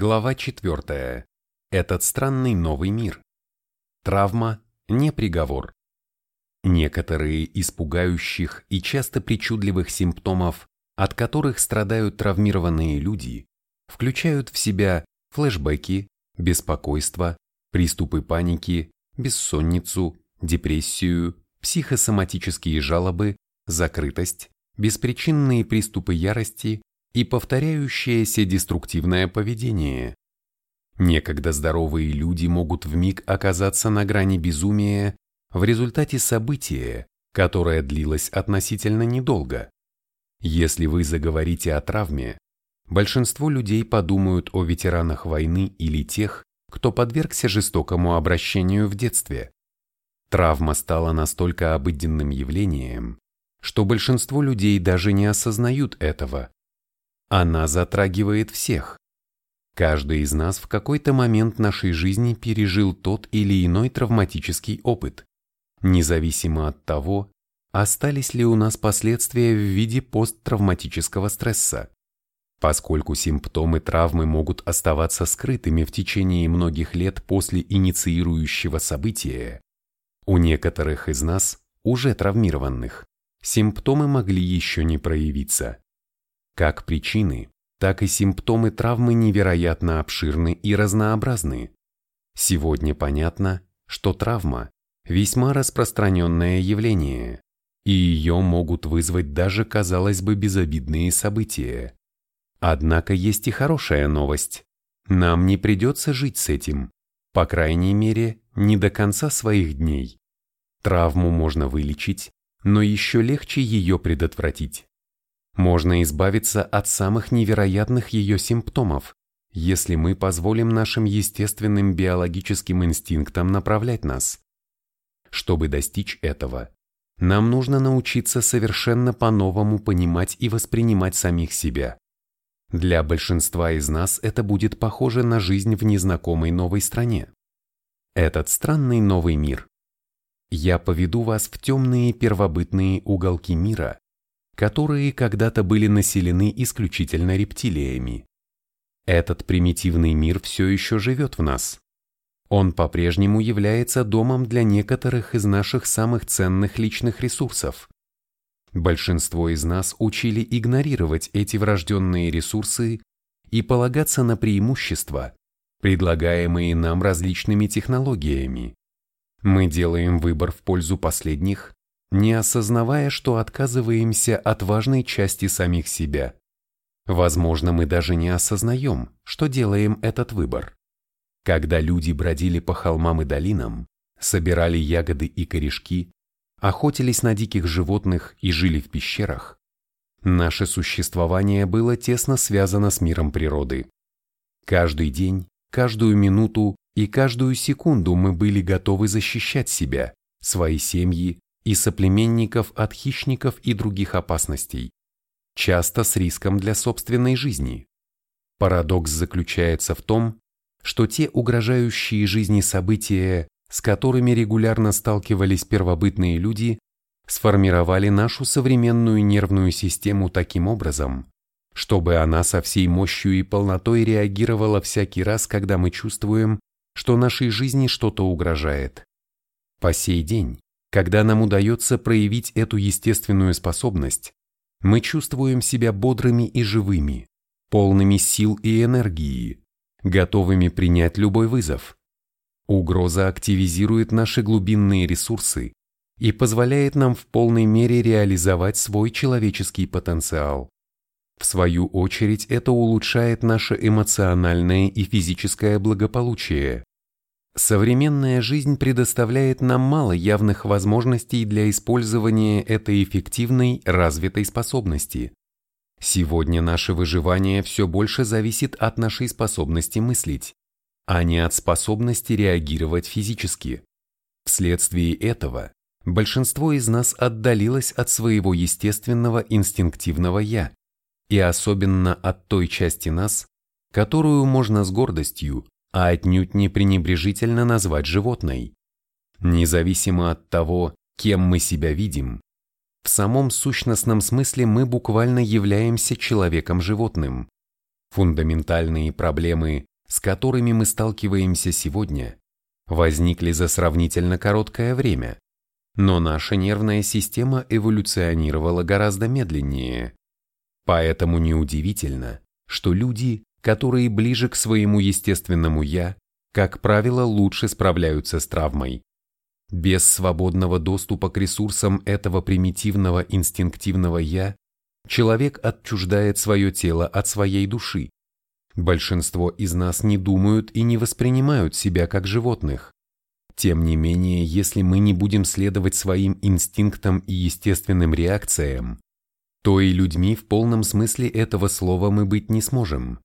Глава 4. Этот странный новый мир. Травма – не приговор. Некоторые из пугающих и часто причудливых симптомов, от которых страдают травмированные люди, включают в себя флешбеки, беспокойство, приступы паники, бессонницу, депрессию, психосоматические жалобы, закрытость, беспричинные приступы ярости и повторяющееся деструктивное поведение. Некогда здоровые люди могут вмиг оказаться на грани безумия в результате события, которое длилось относительно недолго. Если вы заговорите о травме, большинство людей подумают о ветеранах войны или тех, кто подвергся жестокому обращению в детстве. Травма стала настолько обыденным явлением, что большинство людей даже не осознают этого. Она затрагивает всех. Каждый из нас в какой-то момент нашей жизни пережил тот или иной травматический опыт, независимо от того, остались ли у нас последствия в виде посттравматического стресса. Поскольку симптомы травмы могут оставаться скрытыми в течение многих лет после инициирующего события, у некоторых из нас, уже травмированных, симптомы могли еще не проявиться. Как причины, так и симптомы травмы невероятно обширны и разнообразны. Сегодня понятно, что травма – весьма распространенное явление, и ее могут вызвать даже, казалось бы, безобидные события. Однако есть и хорошая новость. Нам не придется жить с этим, по крайней мере, не до конца своих дней. Травму можно вылечить, но еще легче ее предотвратить. Можно избавиться от самых невероятных ее симптомов, если мы позволим нашим естественным биологическим инстинктам направлять нас. Чтобы достичь этого, нам нужно научиться совершенно по-новому понимать и воспринимать самих себя. Для большинства из нас это будет похоже на жизнь в незнакомой новой стране. Этот странный новый мир. Я поведу вас в темные первобытные уголки мира, которые когда-то были населены исключительно рептилиями. Этот примитивный мир все еще живет в нас. Он по-прежнему является домом для некоторых из наших самых ценных личных ресурсов. Большинство из нас учили игнорировать эти врожденные ресурсы и полагаться на преимущества, предлагаемые нам различными технологиями. Мы делаем выбор в пользу последних не осознавая, что отказываемся от важной части самих себя. Возможно, мы даже не осознаем, что делаем этот выбор. Когда люди бродили по холмам и долинам, собирали ягоды и корешки, охотились на диких животных и жили в пещерах, наше существование было тесно связано с миром природы. Каждый день, каждую минуту и каждую секунду мы были готовы защищать себя, свои семьи, и соплеменников от хищников и других опасностей, часто с риском для собственной жизни. Парадокс заключается в том, что те угрожающие жизни события, с которыми регулярно сталкивались первобытные люди, сформировали нашу современную нервную систему таким образом, чтобы она со всей мощью и полнотой реагировала всякий раз, когда мы чувствуем, что нашей жизни что-то угрожает. По сей день когда нам удается проявить эту естественную способность, мы чувствуем себя бодрыми и живыми, полными сил и энергии, готовыми принять любой вызов. Угроза активизирует наши глубинные ресурсы и позволяет нам в полной мере реализовать свой человеческий потенциал. В свою очередь это улучшает наше эмоциональное и физическое благополучие, Современная жизнь предоставляет нам мало явных возможностей для использования этой эффективной, развитой способности. Сегодня наше выживание все больше зависит от нашей способности мыслить, а не от способности реагировать физически. Вследствие этого большинство из нас отдалилось от своего естественного инстинктивного «я», и особенно от той части нас, которую можно с гордостью, а отнюдь не пренебрежительно назвать животной. Независимо от того, кем мы себя видим, в самом сущностном смысле мы буквально являемся человеком-животным. Фундаментальные проблемы, с которыми мы сталкиваемся сегодня, возникли за сравнительно короткое время, но наша нервная система эволюционировала гораздо медленнее. Поэтому неудивительно, что люди, которые ближе к своему естественному «я», как правило, лучше справляются с травмой. Без свободного доступа к ресурсам этого примитивного инстинктивного «я» человек отчуждает свое тело от своей души. Большинство из нас не думают и не воспринимают себя как животных. Тем не менее, если мы не будем следовать своим инстинктам и естественным реакциям, то и людьми в полном смысле этого слова мы быть не сможем.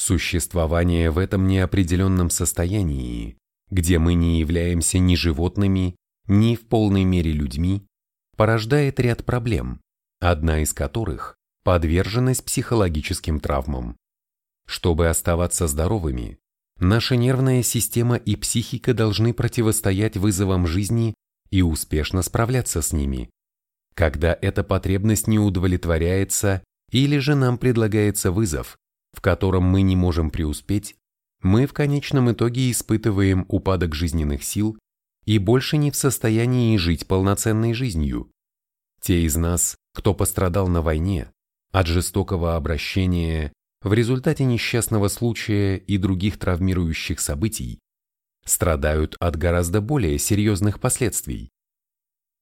Существование в этом неопределенном состоянии, где мы не являемся ни животными, ни в полной мере людьми, порождает ряд проблем, одна из которых – подверженность психологическим травмам. Чтобы оставаться здоровыми, наша нервная система и психика должны противостоять вызовам жизни и успешно справляться с ними. Когда эта потребность не удовлетворяется или же нам предлагается вызов, в котором мы не можем преуспеть, мы в конечном итоге испытываем упадок жизненных сил и больше не в состоянии жить полноценной жизнью. Те из нас, кто пострадал на войне, от жестокого обращения, в результате несчастного случая и других травмирующих событий, страдают от гораздо более серьезных последствий.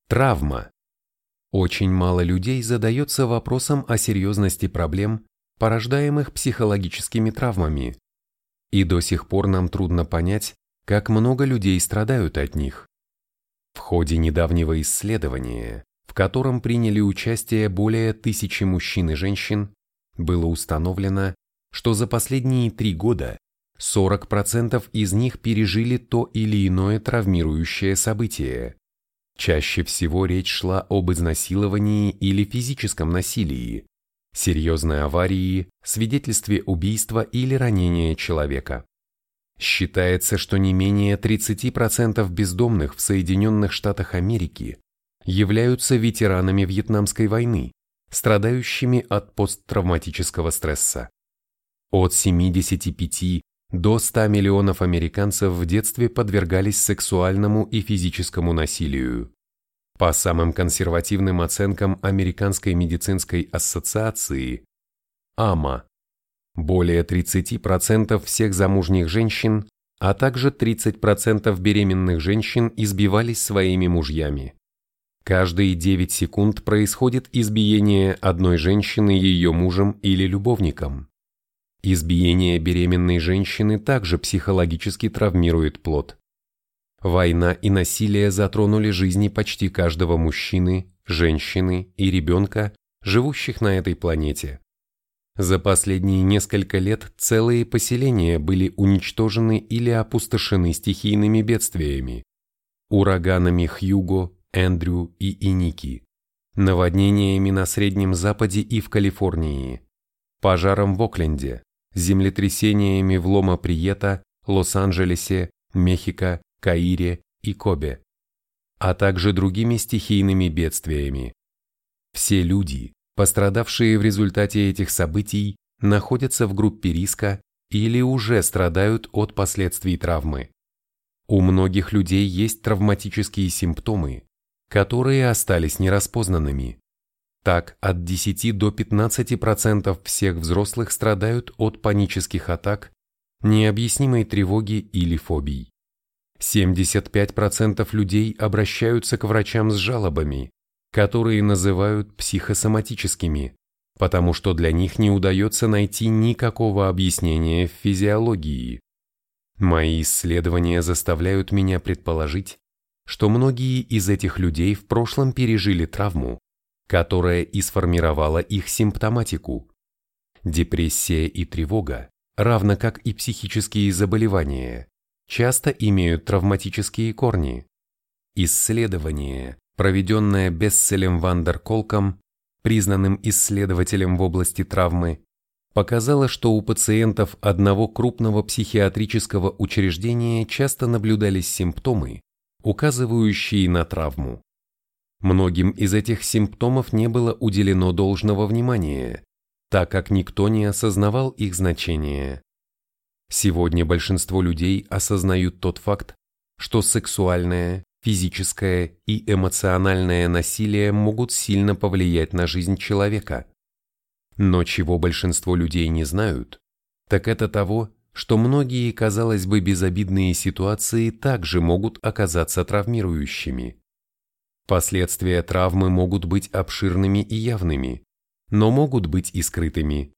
Травма. Очень мало людей задается вопросом о серьезности проблем, порождаемых психологическими травмами. И до сих пор нам трудно понять, как много людей страдают от них. В ходе недавнего исследования в котором приняли участие более тысячи мужчин и женщин, было установлено, что за последние три года 40% из них пережили то или иное травмирующее событие. Чаще всего речь шла об изнасиловании или физическом насилии, серьезной аварии, свидетельстве убийства или ранения человека. Считается, что не менее 30% бездомных в Соединенных Штатах Америки являются ветеранами Вьетнамской войны, страдающими от посттравматического стресса. От 75 до 100 миллионов американцев в детстве подвергались сексуальному и физическому насилию. По самым консервативным оценкам Американской медицинской ассоциации, АМА, более 30% всех замужних женщин, а также 30% беременных женщин избивались своими мужьями. Каждые 9 секунд происходит избиение одной женщины ее мужем или любовником. Избиение беременной женщины также психологически травмирует плод. Война и насилие затронули жизни почти каждого мужчины, женщины и ребенка, живущих на этой планете. За последние несколько лет целые поселения были уничтожены или опустошены стихийными бедствиями, ураганами Хьюго, Эндрю и Иники, наводнениями на Среднем Западе и в Калифорнии, пожаром в Окленде, землетрясениями в Лома-Приета, Лос-Анджелесе, Мехико, Каире и Кобе, а также другими стихийными бедствиями. Все люди, пострадавшие в результате этих событий, находятся в группе риска или уже страдают от последствий травмы. У многих людей есть травматические симптомы, которые остались нераспознанными. Так, от 10 до 15% всех взрослых страдают от панических атак, необъяснимой тревоги или фобий. 75% людей обращаются к врачам с жалобами, которые называют психосоматическими, потому что для них не удается найти никакого объяснения в физиологии. Мои исследования заставляют меня предположить, что многие из этих людей в прошлом пережили травму, которая и сформировала их симптоматику. Депрессия и тревога, равно как и психические заболевания, часто имеют травматические корни. Исследование, проведенное Бесселем Вандерколком, признанным исследователем в области травмы, показало, что у пациентов одного крупного психиатрического учреждения часто наблюдались симптомы, указывающие на травму. Многим из этих симптомов не было уделено должного внимания, так как никто не осознавал их значения. Сегодня большинство людей осознают тот факт, что сексуальное, физическое и эмоциональное насилие могут сильно повлиять на жизнь человека. Но чего большинство людей не знают, так это того, что многие, казалось бы, безобидные ситуации также могут оказаться травмирующими. Последствия травмы могут быть обширными и явными, но могут быть и скрытыми.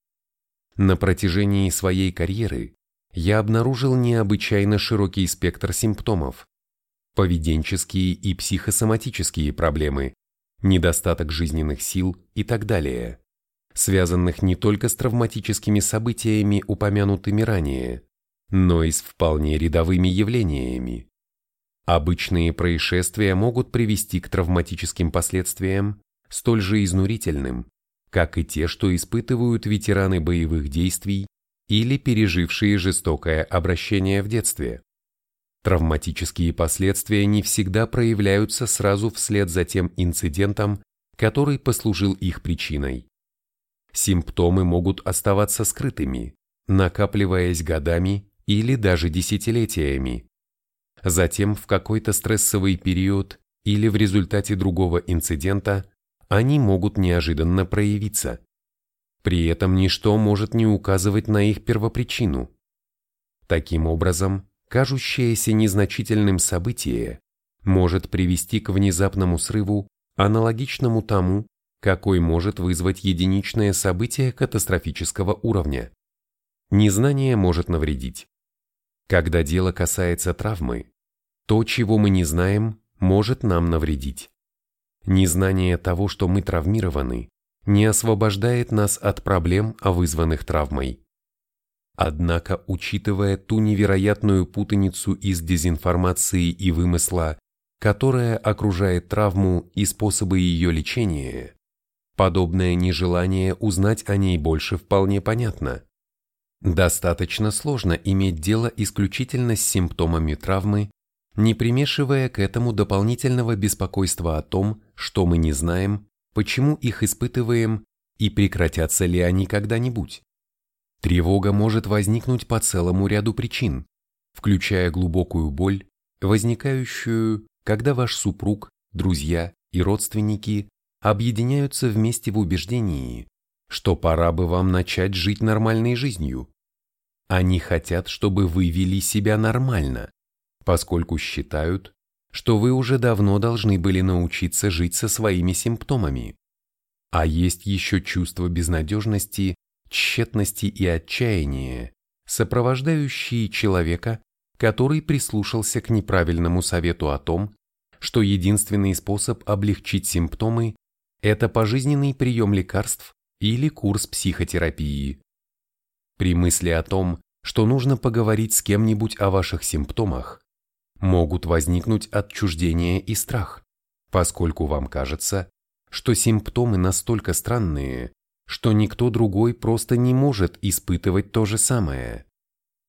На протяжении своей карьеры я обнаружил необычайно широкий спектр симптомов. Поведенческие и психосоматические проблемы, недостаток жизненных сил и так далее, связанных не только с травматическими событиями, упомянутыми ранее, но и с вполне рядовыми явлениями. Обычные происшествия могут привести к травматическим последствиям, столь же изнурительным, как и те, что испытывают ветераны боевых действий или пережившие жестокое обращение в детстве. Травматические последствия не всегда проявляются сразу вслед за тем инцидентом, который послужил их причиной. Симптомы могут оставаться скрытыми, накапливаясь годами или даже десятилетиями. Затем в какой-то стрессовый период или в результате другого инцидента они могут неожиданно проявиться. При этом ничто может не указывать на их первопричину. Таким образом, кажущееся незначительным событие может привести к внезапному срыву, аналогичному тому, какой может вызвать единичное событие катастрофического уровня. Незнание может навредить. Когда дело касается травмы, то, чего мы не знаем, может нам навредить. Незнание того, что мы травмированы, не освобождает нас от проблем, вызванных травмой. Однако, учитывая ту невероятную путаницу из дезинформации и вымысла, которая окружает травму и способы ее лечения, подобное нежелание узнать о ней больше вполне понятно. Достаточно сложно иметь дело исключительно с симптомами травмы, не примешивая к этому дополнительного беспокойства о том, что мы не знаем, почему их испытываем и прекратятся ли они когда-нибудь. Тревога может возникнуть по целому ряду причин, включая глубокую боль, возникающую, когда ваш супруг, друзья и родственники объединяются вместе в убеждении, что пора бы вам начать жить нормальной жизнью. Они хотят, чтобы вы вели себя нормально, поскольку считают, что вы уже давно должны были научиться жить со своими симптомами. А есть еще чувство безнадежности, тщетности и отчаяния, сопровождающие человека, который прислушался к неправильному совету о том, что единственный способ облегчить симптомы – это пожизненный прием лекарств или курс психотерапии. При мысли о том, что нужно поговорить с кем-нибудь о ваших симптомах, могут возникнуть отчуждение и страх, поскольку вам кажется, что симптомы настолько странные, что никто другой просто не может испытывать то же самое.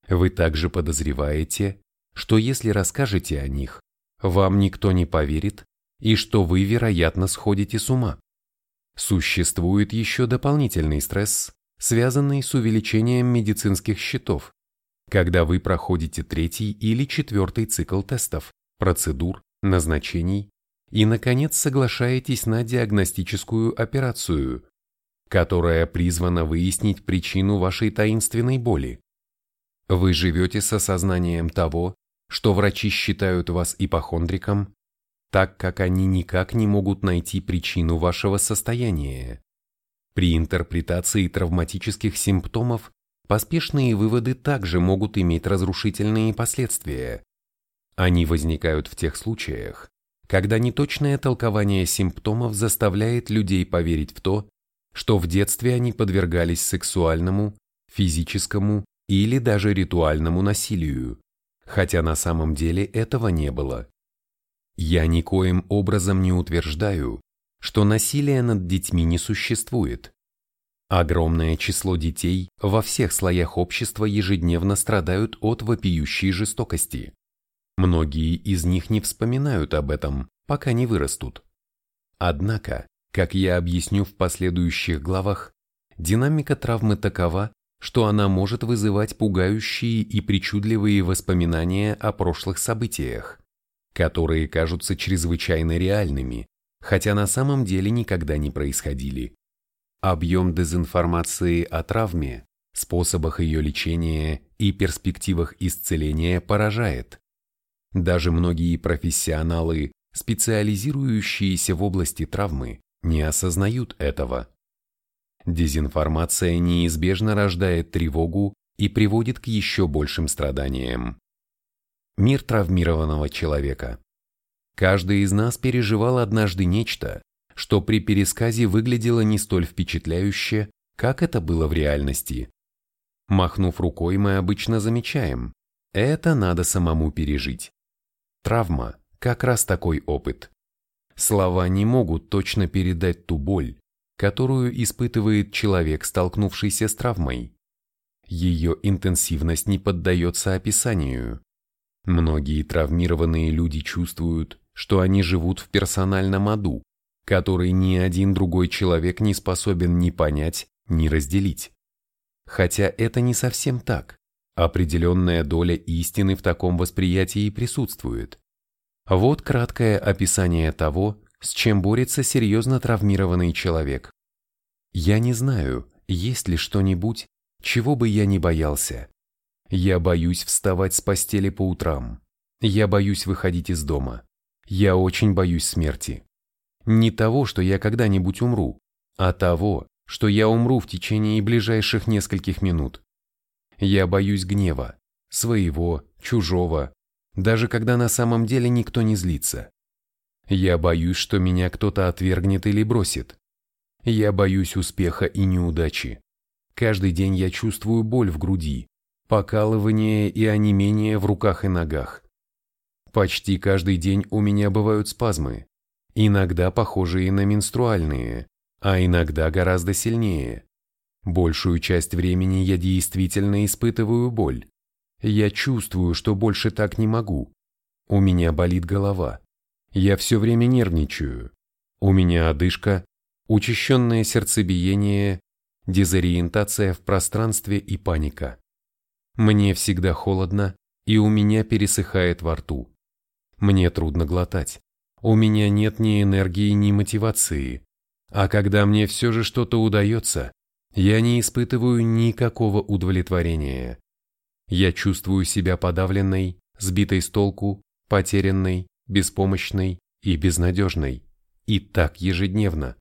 Вы также подозреваете, что если расскажете о них, вам никто не поверит и что вы, вероятно, сходите с ума. Существует еще дополнительный стресс, связанный с увеличением медицинских счетов, когда вы проходите третий или четвертый цикл тестов, процедур, назначений и, наконец, соглашаетесь на диагностическую операцию, которая призвана выяснить причину вашей таинственной боли. Вы живете с осознанием того, что врачи считают вас ипохондриком, так как они никак не могут найти причину вашего состояния. При интерпретации травматических симптомов Поспешные выводы также могут иметь разрушительные последствия. Они возникают в тех случаях, когда неточное толкование симптомов заставляет людей поверить в то, что в детстве они подвергались сексуальному, физическому или даже ритуальному насилию, хотя на самом деле этого не было. Я никоим образом не утверждаю, что насилие над детьми не существует. Огромное число детей во всех слоях общества ежедневно страдают от вопиющей жестокости. Многие из них не вспоминают об этом, пока не вырастут. Однако, как я объясню в последующих главах, динамика травмы такова, что она может вызывать пугающие и причудливые воспоминания о прошлых событиях, которые кажутся чрезвычайно реальными, хотя на самом деле никогда не происходили. Объем дезинформации о травме, способах ее лечения и перспективах исцеления поражает. Даже многие профессионалы, специализирующиеся в области травмы, не осознают этого. Дезинформация неизбежно рождает тревогу и приводит к еще большим страданиям. Мир травмированного человека. Каждый из нас переживал однажды нечто, что при пересказе выглядело не столь впечатляюще, как это было в реальности. Махнув рукой, мы обычно замечаем, это надо самому пережить. Травма – как раз такой опыт. Слова не могут точно передать ту боль, которую испытывает человек, столкнувшийся с травмой. Ее интенсивность не поддается описанию. Многие травмированные люди чувствуют, что они живут в персональном аду, который ни один другой человек не способен ни понять, ни разделить. Хотя это не совсем так. Определенная доля истины в таком восприятии присутствует. Вот краткое описание того, с чем борется серьезно травмированный человек. Я не знаю, есть ли что-нибудь, чего бы я не боялся. Я боюсь вставать с постели по утрам. Я боюсь выходить из дома. Я очень боюсь смерти. Не того, что я когда-нибудь умру, а того, что я умру в течение ближайших нескольких минут. Я боюсь гнева, своего, чужого, даже когда на самом деле никто не злится. Я боюсь, что меня кто-то отвергнет или бросит. Я боюсь успеха и неудачи. Каждый день я чувствую боль в груди, покалывание и онемение в руках и ногах. Почти каждый день у меня бывают спазмы, иногда похожие на менструальные, а иногда гораздо сильнее. Большую часть времени я действительно испытываю боль. Я чувствую, что больше так не могу. У меня болит голова. Я все время нервничаю. У меня одышка, учащенное сердцебиение, дезориентация в пространстве и паника. Мне всегда холодно, и у меня пересыхает во рту. Мне трудно глотать. У меня нет ни энергии, ни мотивации. А когда мне все же что-то удается, я не испытываю никакого удовлетворения. Я чувствую себя подавленной, сбитой с толку, потерянной, беспомощной и безнадежной. И так ежедневно.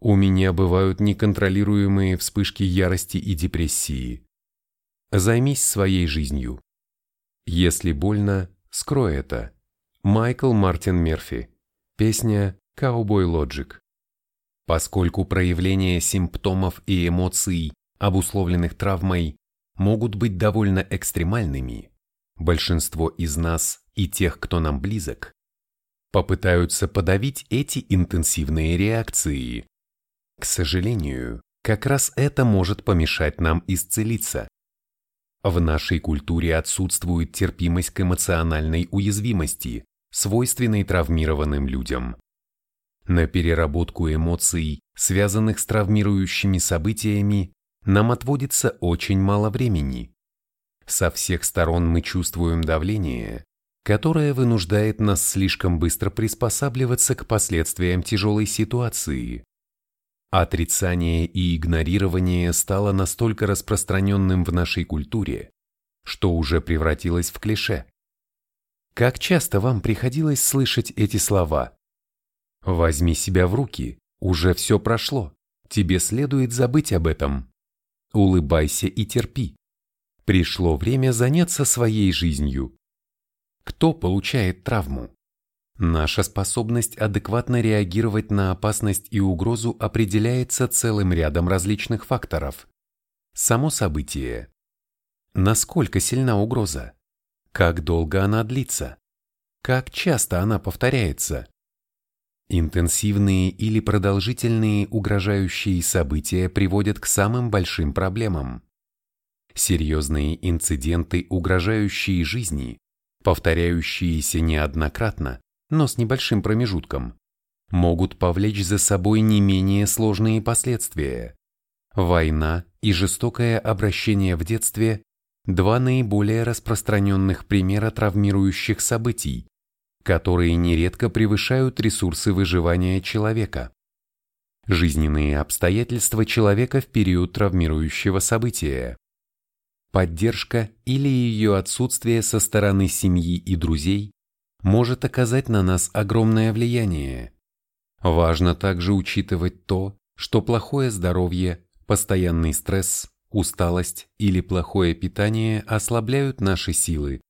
У меня бывают неконтролируемые вспышки ярости и депрессии. Займись своей жизнью. Если больно, скрой это. Майкл Мартин Мерфи. Песня «Cowboy Logic». Поскольку проявления симптомов и эмоций, обусловленных травмой, могут быть довольно экстремальными, большинство из нас и тех, кто нам близок, попытаются подавить эти интенсивные реакции. К сожалению, как раз это может помешать нам исцелиться. В нашей культуре отсутствует терпимость к эмоциональной уязвимости, свойственной травмированным людям. На переработку эмоций, связанных с травмирующими событиями, нам отводится очень мало времени. Со всех сторон мы чувствуем давление, которое вынуждает нас слишком быстро приспосабливаться к последствиям тяжелой ситуации. Отрицание и игнорирование стало настолько распространенным в нашей культуре, что уже превратилось в клише. Как часто вам приходилось слышать эти слова? Возьми себя в руки, уже все прошло, тебе следует забыть об этом. Улыбайся и терпи. Пришло время заняться своей жизнью. Кто получает травму? Наша способность адекватно реагировать на опасность и угрозу определяется целым рядом различных факторов. Само событие. Насколько сильна угроза? Как долго она длится? Как часто она повторяется? Интенсивные или продолжительные угрожающие события приводят к самым большим проблемам. Серьезные инциденты, угрожающие жизни, повторяющиеся неоднократно, но с небольшим промежутком, могут повлечь за собой не менее сложные последствия. Война и жестокое обращение в детстве – два наиболее распространенных примера травмирующих событий, которые нередко превышают ресурсы выживания человека. Жизненные обстоятельства человека в период травмирующего события. Поддержка или ее отсутствие со стороны семьи и друзей может оказать на нас огромное влияние. Важно также учитывать то, что плохое здоровье, постоянный стресс, усталость или плохое питание ослабляют наши силы.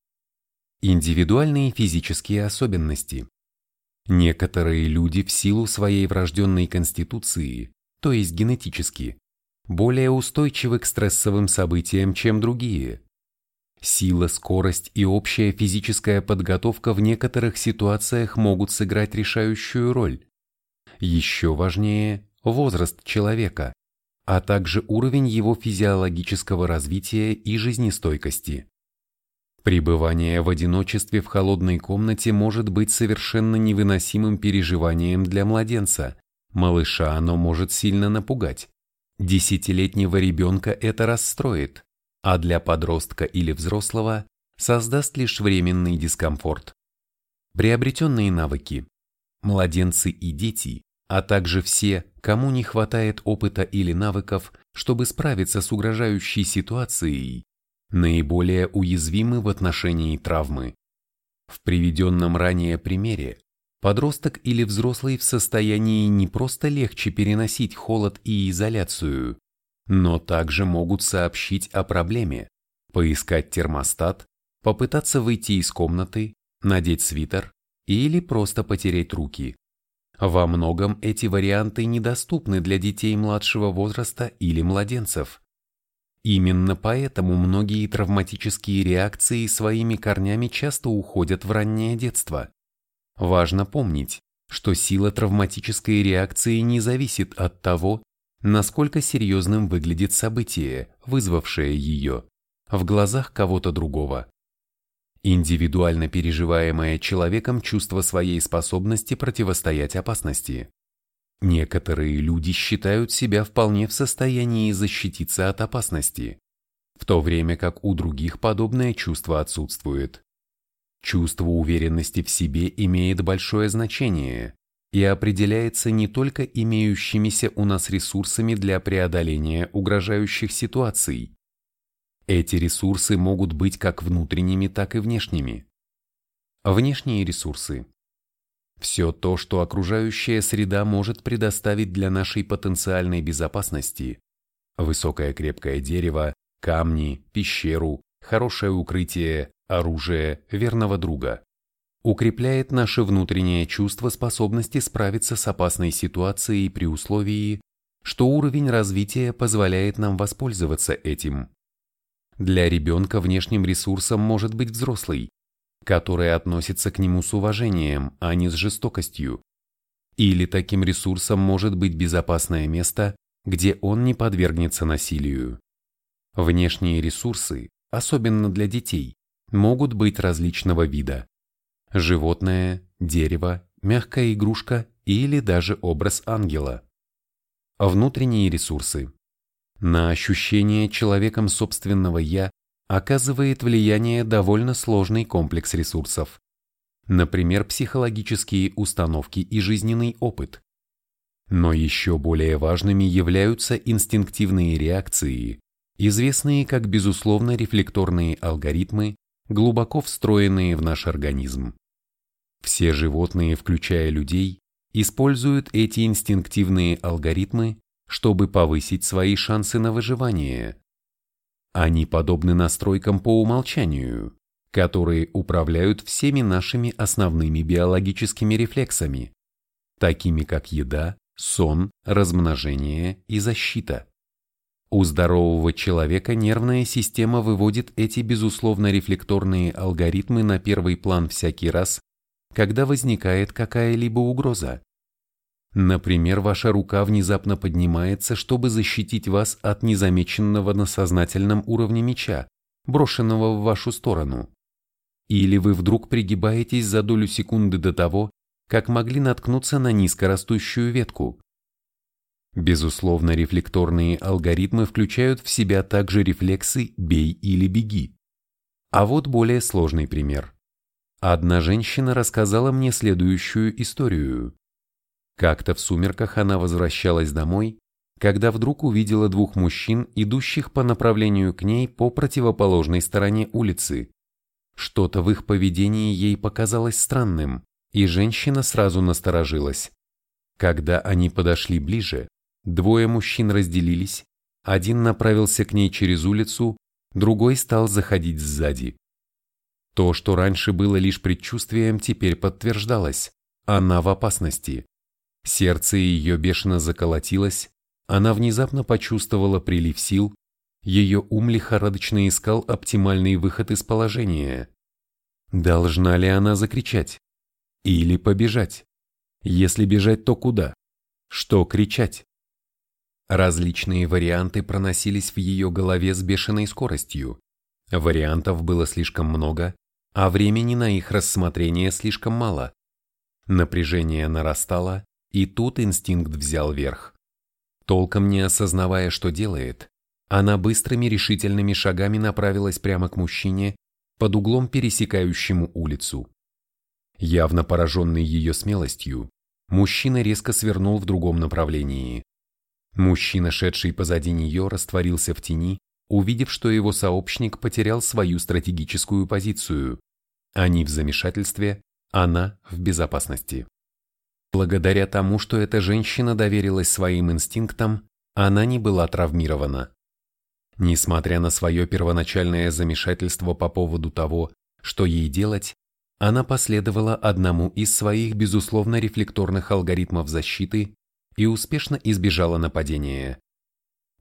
Индивидуальные физические особенности. Некоторые люди в силу своей врожденной конституции, то есть генетически, более устойчивы к стрессовым событиям, чем другие. Сила, скорость и общая физическая подготовка в некоторых ситуациях могут сыграть решающую роль. Еще важнее – возраст человека, а также уровень его физиологического развития и жизнестойкости. Пребывание в одиночестве в холодной комнате может быть совершенно невыносимым переживанием для младенца. Малыша оно может сильно напугать. Десятилетнего ребенка это расстроит, а для подростка или взрослого создаст лишь временный дискомфорт. Приобретенные навыки. Младенцы и дети, а также все, кому не хватает опыта или навыков, чтобы справиться с угрожающей ситуацией, наиболее уязвимы в отношении травмы. В приведенном ранее примере подросток или взрослый в состоянии не просто легче переносить холод и изоляцию, но также могут сообщить о проблеме, поискать термостат, попытаться выйти из комнаты, надеть свитер или просто потереть руки. Во многом эти варианты недоступны для детей младшего возраста или младенцев. Именно поэтому многие травматические реакции своими корнями часто уходят в раннее детство. Важно помнить, что сила травматической реакции не зависит от того, насколько серьезным выглядит событие, вызвавшее ее, в глазах кого-то другого. Индивидуально переживаемое человеком чувство своей способности противостоять опасности. Некоторые люди считают себя вполне в состоянии защититься от опасности, в то время как у других подобное чувство отсутствует. Чувство уверенности в себе имеет большое значение и определяется не только имеющимися у нас ресурсами для преодоления угрожающих ситуаций. Эти ресурсы могут быть как внутренними, так и внешними. Внешние ресурсы. Все то, что окружающая среда может предоставить для нашей потенциальной безопасности. Высокое крепкое дерево, камни, пещеру, хорошее укрытие, оружие, верного друга укрепляет наше внутреннее чувство способности справиться с опасной ситуацией при условии, что уровень развития позволяет нам воспользоваться этим. Для ребенка внешним ресурсом может быть взрослый, который относится к нему с уважением, а не с жестокостью. Или таким ресурсом может быть безопасное место, где он не подвергнется насилию. Внешние ресурсы, особенно для детей, могут быть различного вида животное, дерево, мягкая игрушка или даже образ ангела. Внутренние ресурсы. На ощущение человеком собственного «я» оказывает влияние довольно сложный комплекс ресурсов. Например, психологические установки и жизненный опыт. Но еще более важными являются инстинктивные реакции, известные как безусловно рефлекторные алгоритмы глубоко встроенные в наш организм. Все животные, включая людей, используют эти инстинктивные алгоритмы, чтобы повысить свои шансы на выживание. Они подобны настройкам по умолчанию, которые управляют всеми нашими основными биологическими рефлексами, такими как еда, сон, размножение и защита. У здорового человека нервная система выводит эти безусловно рефлекторные алгоритмы на первый план всякий раз, когда возникает какая-либо угроза. Например, ваша рука внезапно поднимается, чтобы защитить вас от незамеченного на сознательном уровне меча, брошенного в вашу сторону. Или вы вдруг пригибаетесь за долю секунды до того, как могли наткнуться на низкорастущую ветку. Безусловно, рефлекторные алгоритмы включают в себя также рефлексы «бей или беги». А вот более сложный пример. Одна женщина рассказала мне следующую историю. Как-то в сумерках она возвращалась домой, когда вдруг увидела двух мужчин, идущих по направлению к ней по противоположной стороне улицы. Что-то в их поведении ей показалось странным, и женщина сразу насторожилась. Когда они подошли ближе, двое мужчин разделились, один направился к ней через улицу, другой стал заходить сзади. То, что раньше было лишь предчувствием, теперь подтверждалось. Она в опасности. Сердце ее бешено заколотилось, она внезапно почувствовала прилив сил, ее ум лихорадочно искал оптимальный выход из положения. Должна ли она закричать? Или побежать? Если бежать, то куда? Что кричать? Различные варианты проносились в ее голове с бешеной скоростью. Вариантов было слишком много, а времени на их рассмотрение слишком мало. Напряжение нарастало, и тут инстинкт взял верх. Толком не осознавая, что делает, она быстрыми решительными шагами направилась прямо к мужчине, под углом пересекающему улицу. Явно пораженный ее смелостью, мужчина резко свернул в другом направлении. Мужчина, шедший позади нее, растворился в тени, увидев, что его сообщник потерял свою стратегическую позицию. Они в замешательстве, она в безопасности. Благодаря тому, что эта женщина доверилась своим инстинктам, она не была травмирована. Несмотря на свое первоначальное замешательство по поводу того, что ей делать, она последовала одному из своих безусловно рефлекторных алгоритмов защиты и успешно избежала нападения.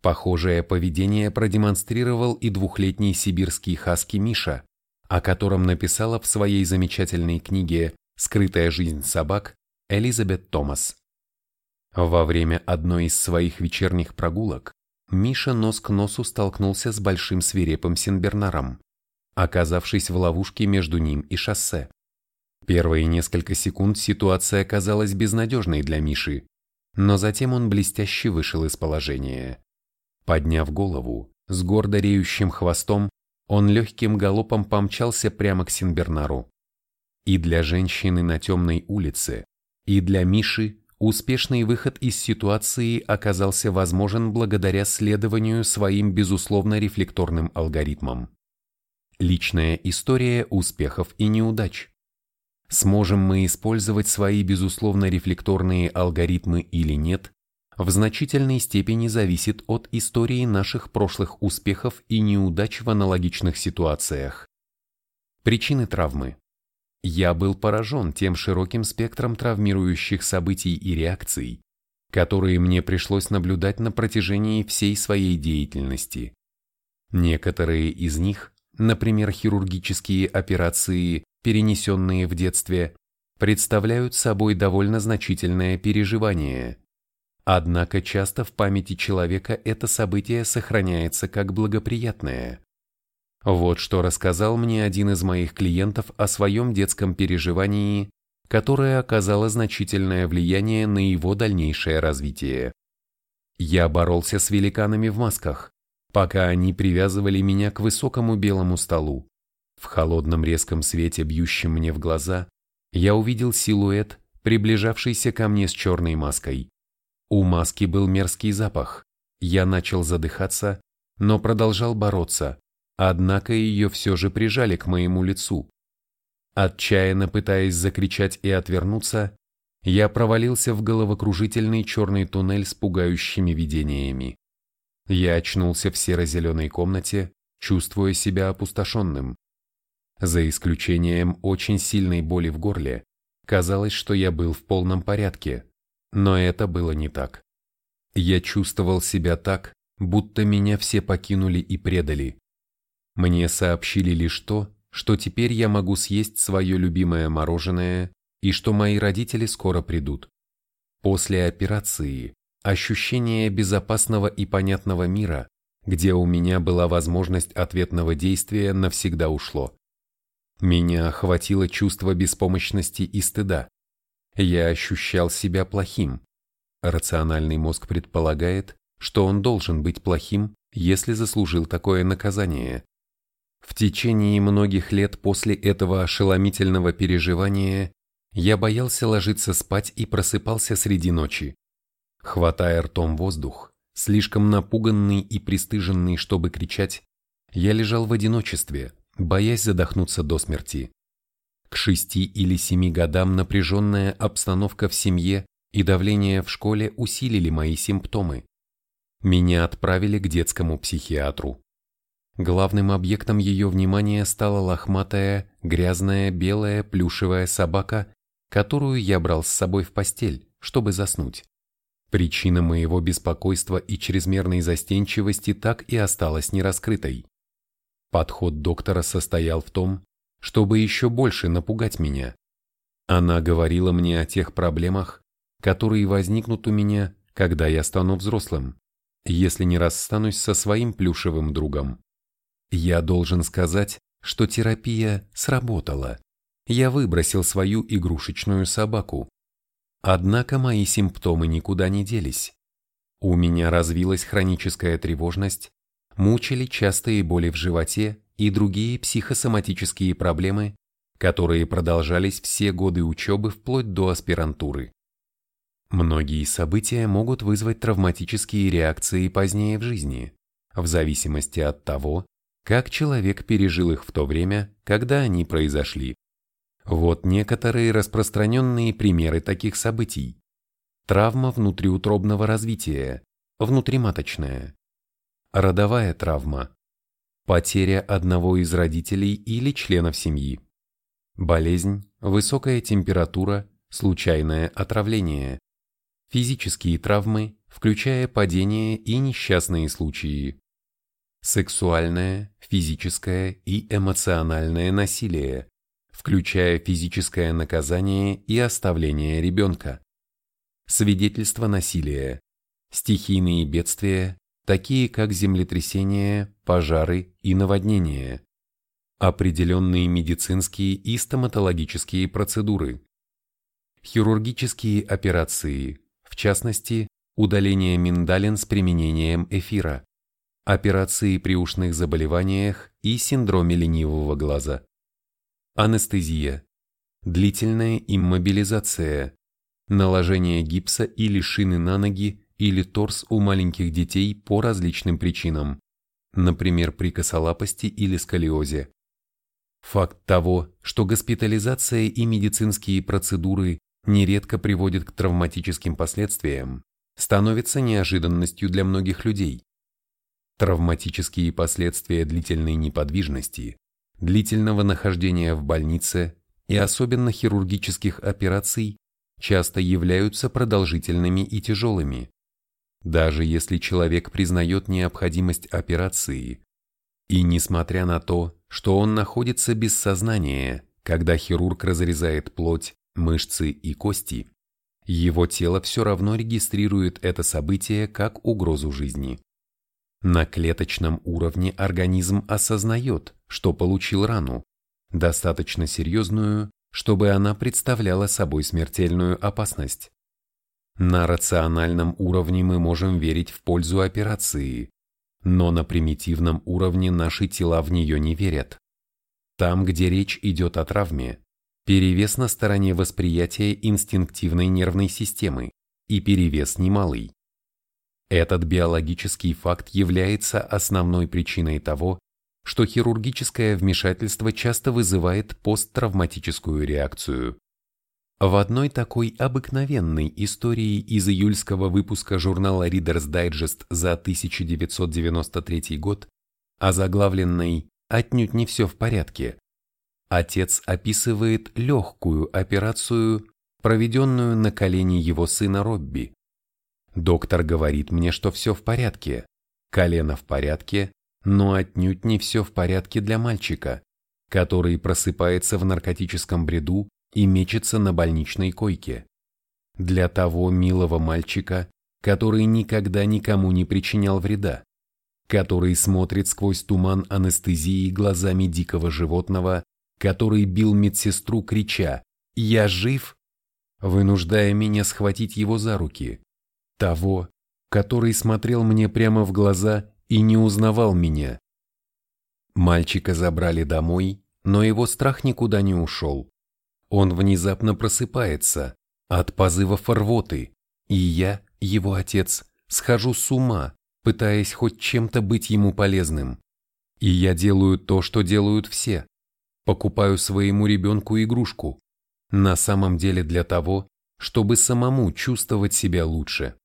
Похожее поведение продемонстрировал и двухлетний сибирский хаски Миша, о котором написала в своей замечательной книге «Скрытая жизнь собак» Элизабет Томас. Во время одной из своих вечерних прогулок Миша нос к носу столкнулся с большим свирепым Синбернаром, оказавшись в ловушке между ним и шоссе. Первые несколько секунд ситуация казалась безнадежной для Миши, но затем он блестяще вышел из положения. Подняв голову, с гордо реющим хвостом, он легким галопом помчался прямо к Синбернару. И для женщины на темной улице, и для Миши успешный выход из ситуации оказался возможен благодаря следованию своим безусловно рефлекторным алгоритмам. Личная история успехов и неудач. Сможем мы использовать свои безусловно рефлекторные алгоритмы или нет, в значительной степени зависит от истории наших прошлых успехов и неудач в аналогичных ситуациях. Причины травмы. Я был поражен тем широким спектром травмирующих событий и реакций, которые мне пришлось наблюдать на протяжении всей своей деятельности. Некоторые из них, например, хирургические операции, перенесенные в детстве, представляют собой довольно значительное переживание. Однако часто в памяти человека это событие сохраняется как благоприятное. Вот что рассказал мне один из моих клиентов о своем детском переживании, которое оказало значительное влияние на его дальнейшее развитие. Я боролся с великанами в масках, пока они привязывали меня к высокому белому столу. В холодном резком свете, бьющем мне в глаза, я увидел силуэт, приближавшийся ко мне с черной маской. У маски был мерзкий запах. Я начал задыхаться, но продолжал бороться, Однако ее все же прижали к моему лицу. Отчаянно пытаясь закричать и отвернуться, я провалился в головокружительный черный туннель с пугающими видениями. Я очнулся в серо-зеленой комнате, чувствуя себя опустошенным. За исключением очень сильной боли в горле, казалось, что я был в полном порядке, но это было не так. Я чувствовал себя так, будто меня все покинули и предали. Мне сообщили лишь то, что теперь я могу съесть свое любимое мороженое и что мои родители скоро придут. После операции ощущение безопасного и понятного мира, где у меня была возможность ответного действия, навсегда ушло. Меня охватило чувство беспомощности и стыда. Я ощущал себя плохим. Рациональный мозг предполагает, что он должен быть плохим, если заслужил такое наказание. В течение многих лет после этого ошеломительного переживания я боялся ложиться спать и просыпался среди ночи. Хватая ртом воздух, слишком напуганный и пристыженный, чтобы кричать, я лежал в одиночестве, боясь задохнуться до смерти. К шести или семи годам напряженная обстановка в семье и давление в школе усилили мои симптомы. Меня отправили к детскому психиатру. Главным объектом ее внимания стала лохматая, грязная, белая плюшевая собака, которую я брал с собой в постель, чтобы заснуть. Причина моего беспокойства и чрезмерной застенчивости так и осталась нераскрытой. Подход доктора состоял в том, чтобы еще больше напугать меня. Она говорила мне о тех проблемах, которые возникнут у меня, когда я стану взрослым, если не расстанусь со своим плюшевым другом. Я должен сказать, что терапия сработала. Я выбросил свою игрушечную собаку. Однако мои симптомы никуда не делись. У меня развилась хроническая тревожность, мучили частые боли в животе и другие психосоматические проблемы, которые продолжались все годы учебы вплоть до аспирантуры. Многие события могут вызвать травматические реакции позднее в жизни, в зависимости от того, как человек пережил их в то время, когда они произошли. Вот некоторые распространенные примеры таких событий. Травма внутриутробного развития, внутриматочная. Родовая травма, потеря одного из родителей или членов семьи, болезнь, высокая температура, случайное отравление, физические травмы, включая падение и несчастные случаи, сексуальное, физическое и эмоциональное насилие, включая физическое наказание и оставление ребенка, свидетельство насилия, стихийные бедствия, такие как землетрясения, пожары и наводнения, определенные медицинские и стоматологические процедуры, хирургические операции, в частности, удаление миндалин с применением эфира, операции при ушных заболеваниях и синдроме ленивого глаза, анестезия, длительная иммобилизация, наложение гипса или шины на ноги или торс у маленьких детей по различным причинам, например, при косолапости или сколиозе. Факт того, что госпитализация и медицинские процедуры нередко приводят к травматическим последствиям, становится неожиданностью для многих людей. Травматические последствия длительной неподвижности, длительного нахождения в больнице и особенно хирургических операций часто являются продолжительными и тяжелыми, даже если человек признает необходимость операции, и несмотря на то, что он находится без сознания, когда хирург разрезает плоть, мышцы и кости, его тело все равно регистрирует это событие как угрозу жизни. На клеточном уровне организм осознает, что получил рану, достаточно серьезную, чтобы она представляла собой смертельную опасность. На рациональном уровне мы можем верить в пользу операции, но на примитивном уровне наши тела в нее не верят. Там, где речь идет о травме, перевес на стороне восприятия инстинктивной нервной системы и перевес немалый. Этот биологический факт является основной причиной того, что хирургическое вмешательство часто вызывает посттравматическую реакцию. В одной такой обыкновенной истории из июльского выпуска журнала Reader's Digest за 1993 год, озаглавленной «Отнюдь не все в порядке», отец описывает легкую операцию, проведенную на колени его сына Робби. Доктор говорит мне, что все в порядке, колено в порядке, но отнюдь не все в порядке для мальчика, который просыпается в наркотическом бреду и мечется на больничной койке. Для того милого мальчика, который никогда никому не причинял вреда, который смотрит сквозь туман анестезии глазами дикого животного, который бил медсестру, крича «Я жив!», вынуждая меня схватить его за руки, Того, который смотрел мне прямо в глаза и не узнавал меня. Мальчика забрали домой, но его страх никуда не ушел. Он внезапно просыпается от позывов рвоты, и я, его отец, схожу с ума, пытаясь хоть чем-то быть ему полезным. И я делаю то, что делают все. Покупаю своему ребенку игрушку. На самом деле для того, чтобы самому чувствовать себя лучше.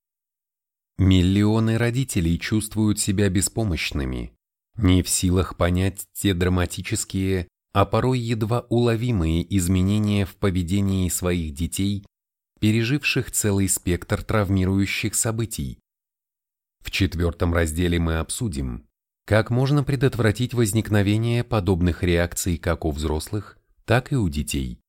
Миллионы родителей чувствуют себя беспомощными, не в силах понять те драматические, а порой едва уловимые изменения в поведении своих детей, переживших целый спектр травмирующих событий. В четвертом разделе мы обсудим, как можно предотвратить возникновение подобных реакций как у взрослых, так и у детей.